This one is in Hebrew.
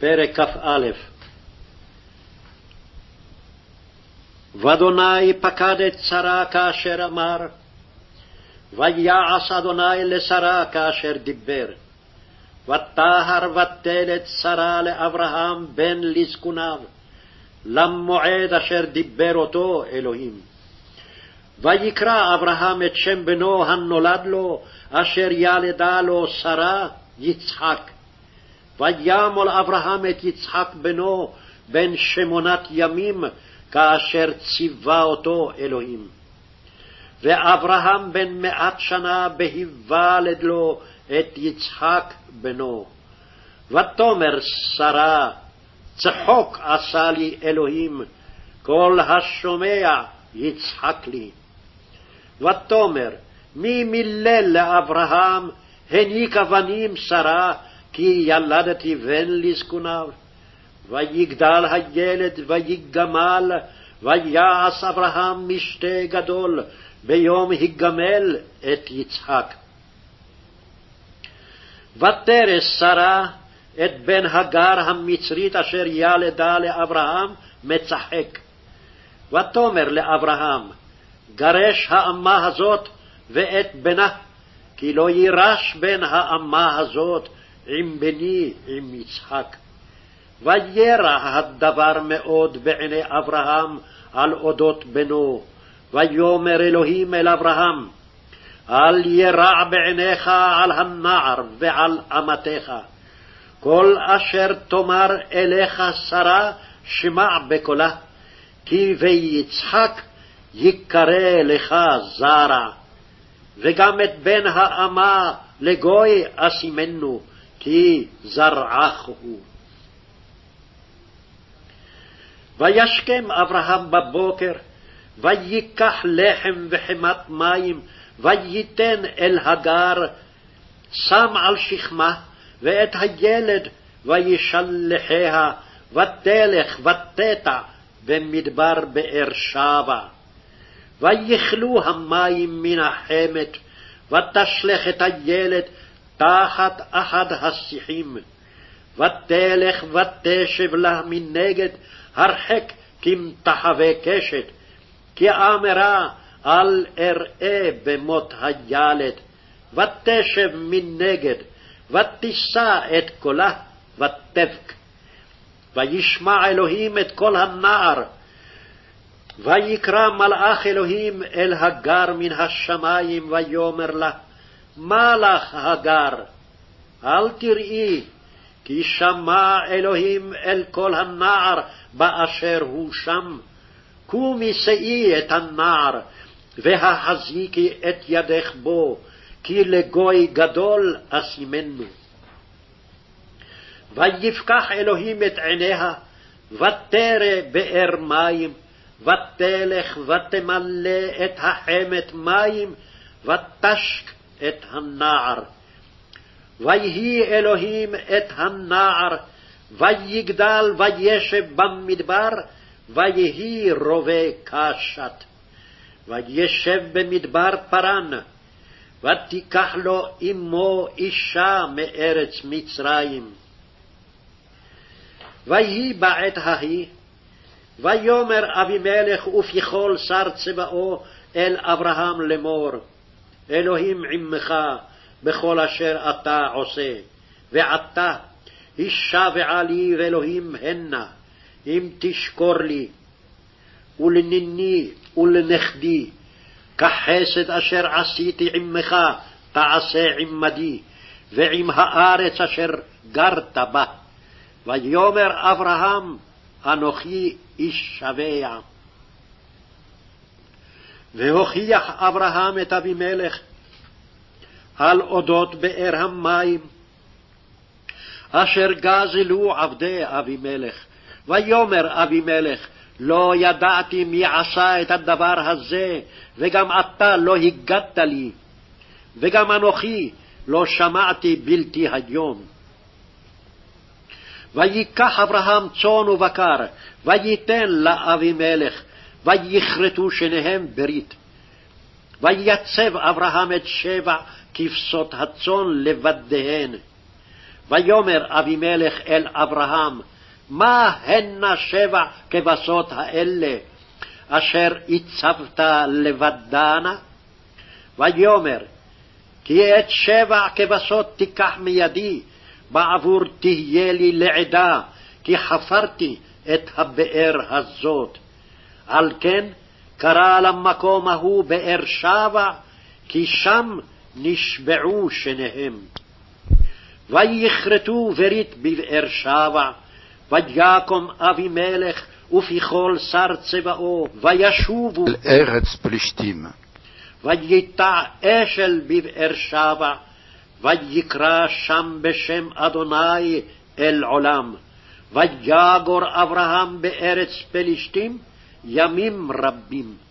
פרק כ"א ואדוני פקד את שרה כאשר אמר, ויעש אדוני לשרה כאשר דיבר. וטהר ותל את שרה לאברהם בן לזקוניו, למועד אשר דיבר אותו אלוהים. ויקרא אברהם את שם בנו הנולד לו, אשר ילדה לו שרה, יצחק. וימול אברהם את יצחק בנו בן שמונת ימים, כאשר ציווה אותו אלוהים. ואברהם בן מאת שנה בהיוולד לו את יצחק בנו. ותאמר שרה, צחוק עשה לי אלוהים, כל השומע יצחק לי. ותאמר, מי מילל לאברהם, הניקה בנים שרה, כי ילדתי בן לזקוניו. ויגדל הילד ויגמל, ויעש אברהם משתה גדול, ביום הגמל את יצחק. ותרס שרה את בן הגר המצרית אשר ילדה לאברהם מצחק. ותאמר לאברהם, גרש האמה הזאת ואת בנה, כי לא יירש בן האמה הזאת עם בני, עם יצחק. וירע הדבר מאוד בעיני אברהם על אודות בנו, ויאמר אלוהים אל אברהם, אל ירע בעיניך על הנער ועל אמתך. כל אשר תאמר אליך שרה, שמע בקולה, כי ויצחק יקרא לך זרע. וגם את בן האמה לגוי אשימנו, כי זרעך הוא. וישכם אברהם בבוקר, ויקח לחם וחמת מים, וייתן אל הגר, שם על שכמה, ואת הילד וישלחיה, ותלך ותטע במדבר באר שבע. ויכלו המים מן החמת, ותשלך את הילד תחת אחד השיחים. ותלך ותשב לה מנגד, הרחק כמתחווה קשת, כי אמרה אל אראה במות הילד, ותשב מנגד, ותישא את קולה, ותבק. וישמע אלוהים את קול הנער, ויקרא מלאך אלוהים אל הגר מן השמים, ויאמר לה, מה לך הגר? אל תראי, כי שמע אלוהים אל קול הנער באשר הוא שם. קומי שאי את הנער, והחזיקי את ידך בו, כי לגוי גדול אשימנו. ויפקח אלוהים את עיניה, ותרא באר מים, ותלך ותמלא את החמת מים, ותשק את הנער. ויהי אלוהים את הנער, ויגדל וישב במדבר, ויהי רובה קשת. וישב במדבר פרן, ותיקח לו אמו אישה מארץ מצרים. ויהי בעת ההיא, ויאמר אבימלך ופיכול שר צבאו אל אברהם לאמור, אלוהים עמך בכל אשר אתה עושה, ועתה הישבעה לי ואלוהים הנה, אם תשקור לי, ולניני ולנכדי, כחסד אשר עשיתי עמך תעשה עמדי, ועם הארץ אשר גרת בה. ויאמר אברהם, אנוכי איש שבע. והוכיח אברהם את אבימלך על אודות באר המים, אשר גזלו עבדי אבימלך. ויאמר אבימלך, לא ידעתי מי עשה את הדבר הזה, וגם אתה לא הגדת לי, וגם אנוכי לא שמעתי בלתי היום. ויקח אברהם צאן ובקר, וייתן לאבימלך, ויכרתו שניהם ברית. ויצב אברהם את שבע כבשות הצאן לבדיהן. ויאמר אבימלך אל אברהם, מה הנה שבע כבשות האלה, אשר הצבת לבדנה? ויאמר, כי את שבע כבשות תיקח מידי, בעבור תהיה לי לעדה, כי חפרתי את הבאר הזאת. על כן קרא למקום ההוא באר שבע, כי שם נשבעו שניהם. ויכרתו ברית בבאר שבע, ויקום אבימלך ופיכול שר צבאו, וישובו ארץ פלישתים. וייטע אשל בבאר שבע, ויקרא שם בשם אדוני אל עולם. ויגור אברהם בארץ פלישתים ימים רבים.